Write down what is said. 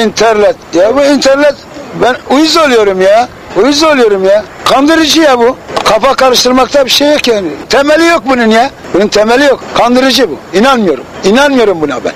İnternet. Ya bu internet ben uyuz oluyorum ya. Uyuz oluyorum ya. Kandırıcı ya bu. Kafa karıştırmakta bir şey yok yani. Temeli yok bunun ya. Bunun temeli yok. Kandırıcı bu. İnanmıyorum. İnanmıyorum buna ben.